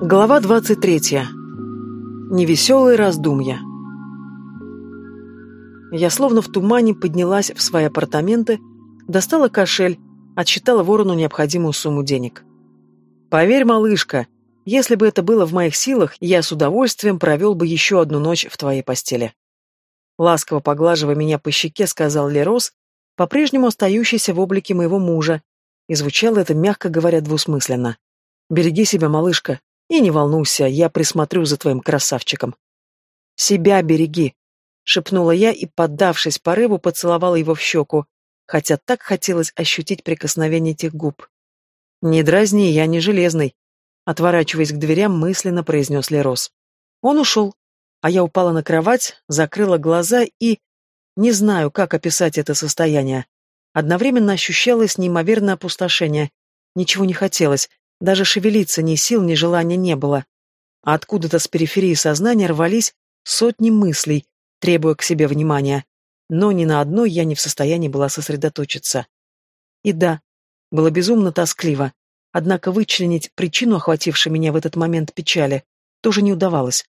Глава 23. Невеселые раздумья. Я словно в тумане поднялась в свои апартаменты, достала кошель, отсчитала ворону необходимую сумму денег. «Поверь, малышка, если бы это было в моих силах, я с удовольствием провел бы еще одну ночь в твоей постели». Ласково поглаживая меня по щеке, сказал Лерос, по-прежнему остающийся в облике моего мужа, и звучало это, мягко говоря, двусмысленно. «Береги себя, малышка, и не волнуйся, я присмотрю за твоим красавчиком. Себя береги, шепнула я и, поддавшись порыву, поцеловала его в щеку, хотя так хотелось ощутить прикосновение этих губ. Не дразни, я не железный, отворачиваясь к дверям, мысленно произнес Лерос. Он ушел, а я упала на кровать, закрыла глаза и... Не знаю, как описать это состояние. Одновременно ощущалось неимоверное опустошение. Ничего не хотелось, даже шевелиться ни сил, ни желания не было. А откуда-то с периферии сознания рвались сотни мыслей, требуя к себе внимания. Но ни на одной я не в состоянии была сосредоточиться. И да, было безумно тоскливо. Однако вычленить причину, охватившей меня в этот момент печали, тоже не удавалось.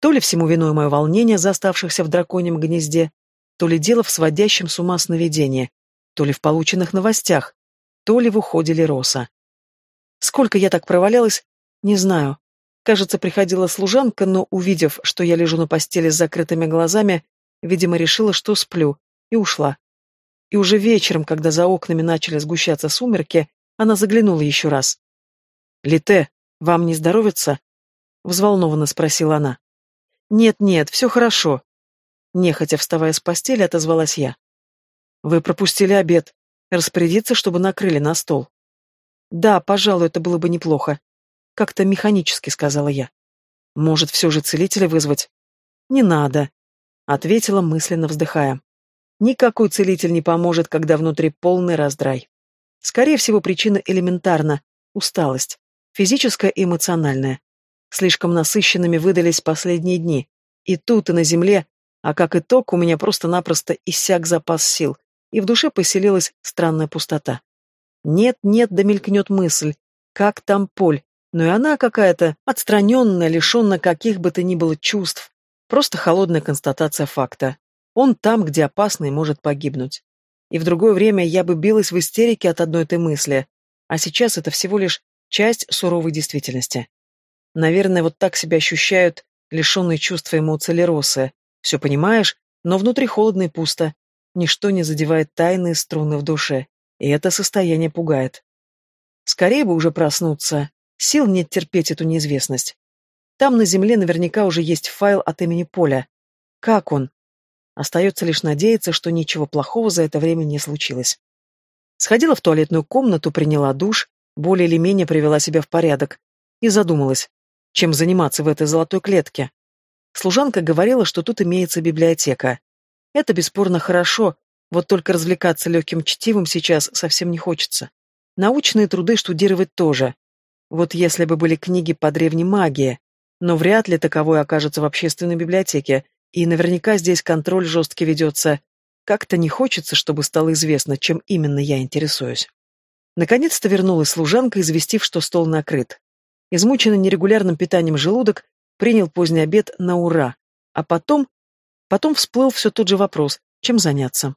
То ли всему виной мое волнение, заставшихся в драконьем гнезде, то ли дело в сводящем с ума сновидении, то ли в полученных новостях, то ли в уходе Лероса. Сколько я так провалялась, не знаю. Кажется, приходила служанка, но, увидев, что я лежу на постели с закрытыми глазами, видимо, решила, что сплю, и ушла. И уже вечером, когда за окнами начали сгущаться сумерки, она заглянула еще раз. «Лите, вам не здоровится?» — взволнованно спросила она. «Нет-нет, все хорошо». Нехотя вставая с постели, отозвалась я. «Вы пропустили обед. Распорядиться, чтобы накрыли на стол». Да, пожалуй, это было бы неплохо. Как-то механически сказала я. Может, все же целителя вызвать? Не надо, ответила мысленно вздыхая. Никакой целитель не поможет, когда внутри полный раздрай. Скорее всего, причина элементарна – усталость, физическая и эмоциональная. Слишком насыщенными выдались последние дни. И тут, и на земле, а как итог, у меня просто-напросто иссяк запас сил, и в душе поселилась странная пустота. Нет-нет, да мелькнет мысль. Как там Поль? Но и она какая-то отстраненная, лишенная каких бы то ни было чувств. Просто холодная констатация факта. Он там, где опасно и может погибнуть. И в другое время я бы билась в истерике от одной этой мысли. А сейчас это всего лишь часть суровой действительности. Наверное, вот так себя ощущают лишенные чувства эмоций Леросы. Все понимаешь, но внутри холодно и пусто. Ничто не задевает тайные струны в душе. И это состояние пугает. Скорее бы уже проснуться. Сил нет терпеть эту неизвестность. Там на земле наверняка уже есть файл от имени Поля. Как он? Остается лишь надеяться, что ничего плохого за это время не случилось. Сходила в туалетную комнату, приняла душ, более или менее привела себя в порядок и задумалась, чем заниматься в этой золотой клетке. Служанка говорила, что тут имеется библиотека. Это бесспорно хорошо, вот только развлекаться легким чтивом сейчас совсем не хочется. Научные труды штудировать тоже. Вот если бы были книги по древней магии, но вряд ли таковой окажется в общественной библиотеке, и наверняка здесь контроль жесткий ведется. Как-то не хочется, чтобы стало известно, чем именно я интересуюсь. Наконец-то вернулась служанка, известив, что стол накрыт. Измученный нерегулярным питанием желудок принял поздний обед на ура, а потом... Потом всплыл все тот же вопрос, чем заняться.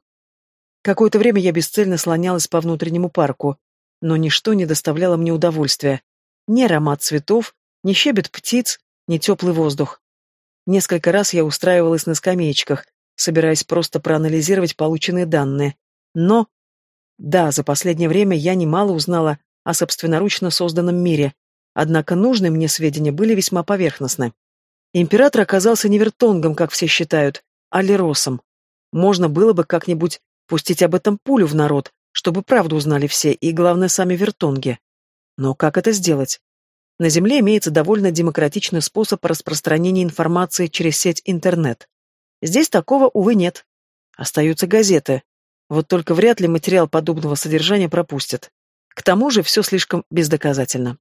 Какое-то время я бесцельно слонялась по внутреннему парку, но ничто не доставляло мне удовольствия. Ни аромат цветов, ни щебет птиц, ни теплый воздух. Несколько раз я устраивалась на скамеечках, собираясь просто проанализировать полученные данные. Но... Да, за последнее время я немало узнала о собственноручно созданном мире, однако нужные мне сведения были весьма поверхностны. Император оказался не вертонгом, как все считают, а леросом. Можно было бы как-нибудь Пустить об этом пулю в народ, чтобы правду узнали все, и, главное, сами вертонги. Но как это сделать? На Земле имеется довольно демократичный способ распространения информации через сеть интернет. Здесь такого, увы, нет. Остаются газеты. Вот только вряд ли материал подобного содержания пропустят. К тому же все слишком бездоказательно.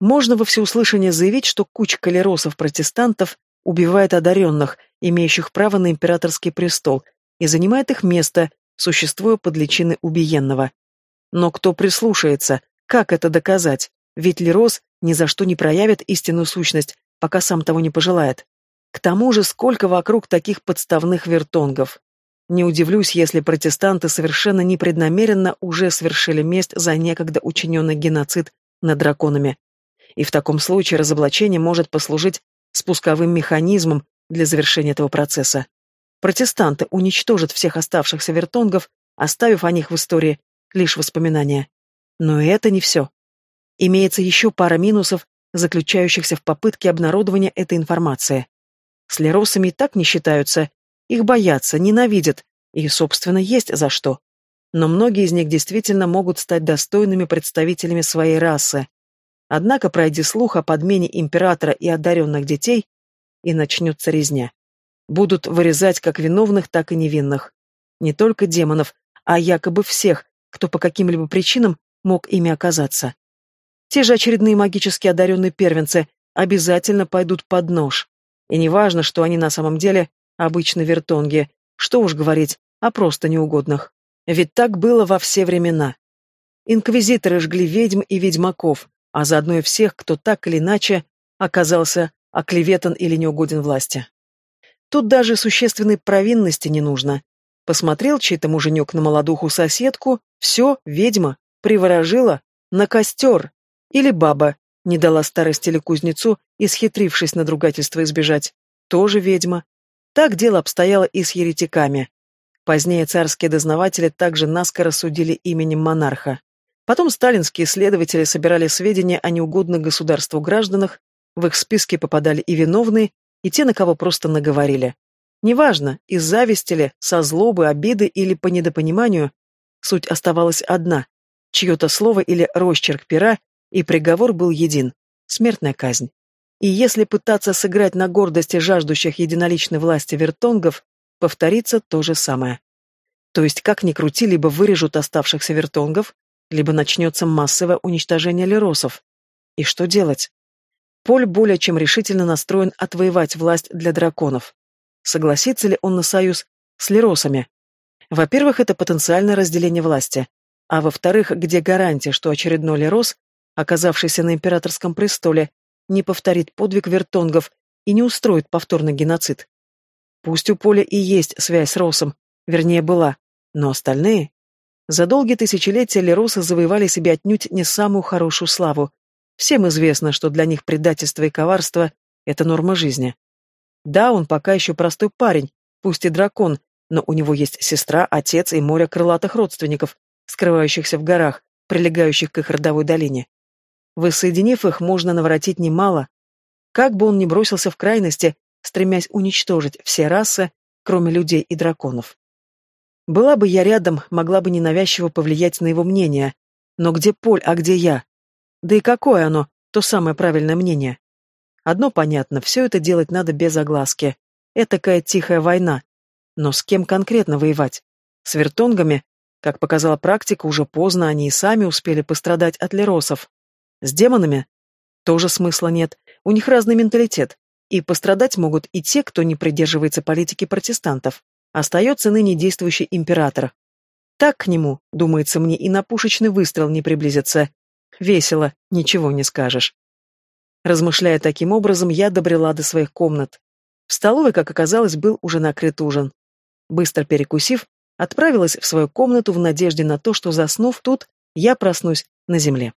Можно во всеуслышание заявить, что куча калеросов-протестантов убивает одаренных, имеющих право на императорский престол, и занимает их место, существуя под личиной убиенного. Но кто прислушается? Как это доказать? Ведь Лерос ни за что не проявит истинную сущность, пока сам того не пожелает. К тому же, сколько вокруг таких подставных вертонгов. Не удивлюсь, если протестанты совершенно непреднамеренно уже совершили месть за некогда учиненный геноцид над драконами. И в таком случае разоблачение может послужить спусковым механизмом для завершения этого процесса. Протестанты уничтожат всех оставшихся вертонгов, оставив о них в истории лишь воспоминания. Но это не все. Имеется еще пара минусов, заключающихся в попытке обнародования этой информации. С леросами и так не считаются, их боятся, ненавидят, и, собственно, есть за что. Но многие из них действительно могут стать достойными представителями своей расы. Однако пройди слух о подмене императора и одаренных детей, и начнется резня. Будут вырезать как виновных, так и невинных. Не только демонов, а якобы всех, кто по каким-либо причинам мог ими оказаться. Те же очередные магически одаренные первенцы обязательно пойдут под нож. И не важно, что они на самом деле обычно вертонги, что уж говорить о просто неугодных. Ведь так было во все времена. Инквизиторы жгли ведьм и ведьмаков, а заодно и всех, кто так или иначе оказался оклеветан или неугоден власти. Тут даже существенной провинности не нужно. Посмотрел чей-то муженек на молодуху соседку, все, ведьма, приворожила, на костер. Или баба, не дала старости или кузнецу, исхитрившись на надругательство избежать. Тоже ведьма. Так дело обстояло и с еретиками. Позднее царские дознаватели также наскоро судили именем монарха. Потом сталинские следователи собирали сведения о неугодных государству гражданах, в их списки попадали и виновные, и те, на кого просто наговорили. Неважно, из зависти ли, со злобы, обиды или по недопониманию, суть оставалась одна. Чье-то слово или росчерк пера, и приговор был един — смертная казнь. И если пытаться сыграть на гордости жаждущих единоличной власти вертонгов, повторится то же самое. То есть, как ни крути, либо вырежут оставшихся вертонгов, либо начнется массовое уничтожение леросов. И что делать? Поль более чем решительно настроен отвоевать власть для драконов. Согласится ли он на союз с леросами? Во-первых, это потенциальное разделение власти. А во-вторых, где гарантия, что очередной лерос, оказавшийся на императорском престоле, не повторит подвиг вертонгов и не устроит повторный геноцид. Пусть у Поля и есть связь с Росом, вернее была, но остальные... За долгие тысячелетия Леросы завоевали себе отнюдь не самую хорошую славу. Всем известно, что для них предательство и коварство — это норма жизни. Да, он пока еще простой парень, пусть и дракон, но у него есть сестра, отец и море крылатых родственников, скрывающихся в горах, прилегающих к их родовой долине. Воссоединив их, можно наворотить немало. Как бы он ни бросился в крайности, стремясь уничтожить все расы, кроме людей и драконов. Была бы я рядом, могла бы ненавязчиво повлиять на его мнение. Но где Поль, а где я? Да и какое оно, то самое правильное мнение? Одно понятно, все это делать надо без огласки. Этакая тихая война. Но с кем конкретно воевать? С вертонгами? Как показала практика, уже поздно они и сами успели пострадать от леросов. С демонами? Тоже смысла нет. У них разный менталитет. И пострадать могут и те, кто не придерживается политики протестантов. Остается ныне действующий император. Так к нему, думается мне, и на пушечный выстрел не приблизится. Весело, ничего не скажешь. Размышляя таким образом, я добрела до своих комнат. В столовой, как оказалось, был уже накрыт ужин. Быстро перекусив, отправилась в свою комнату в надежде на то, что, заснув тут, я проснусь на земле.